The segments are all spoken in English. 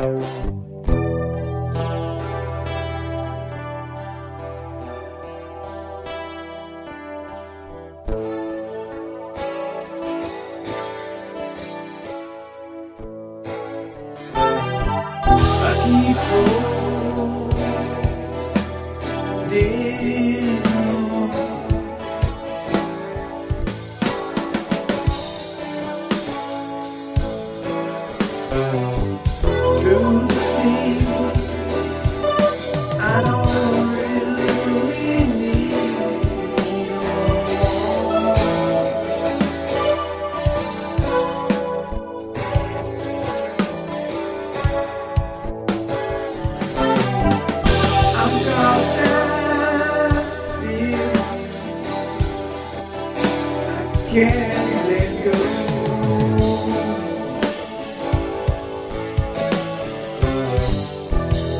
Thank can't let go.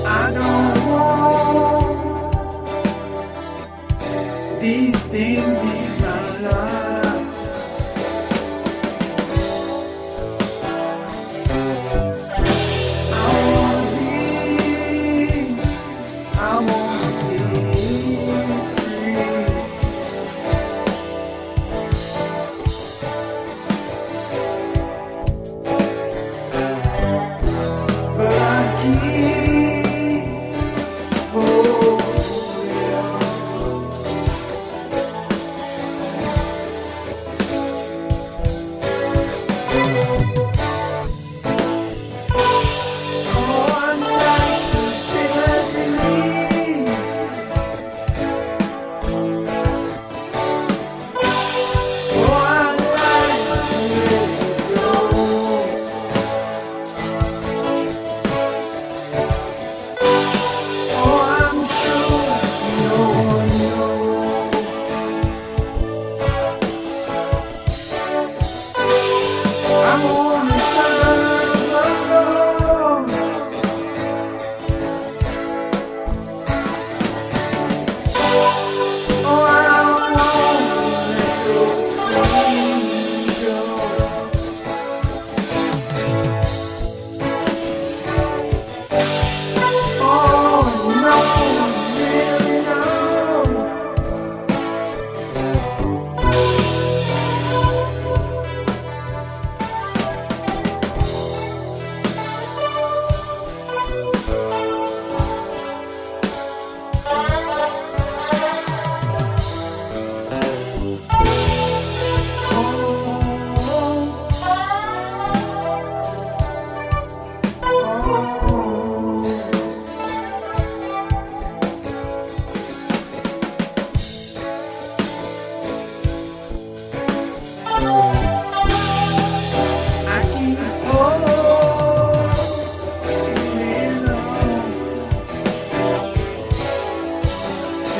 I don't want these things in my life.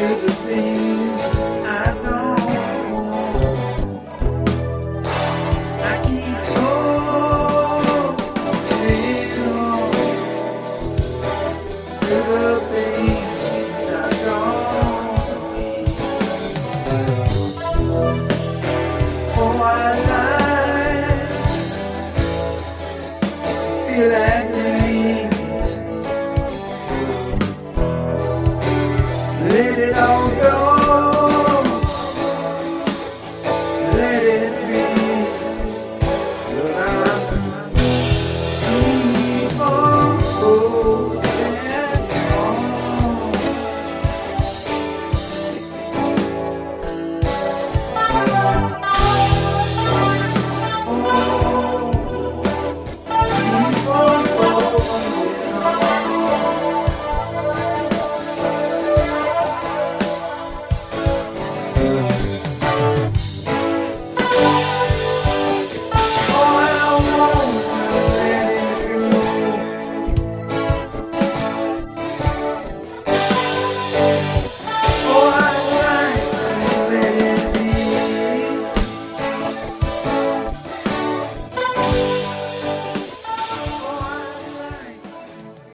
to the let it all go.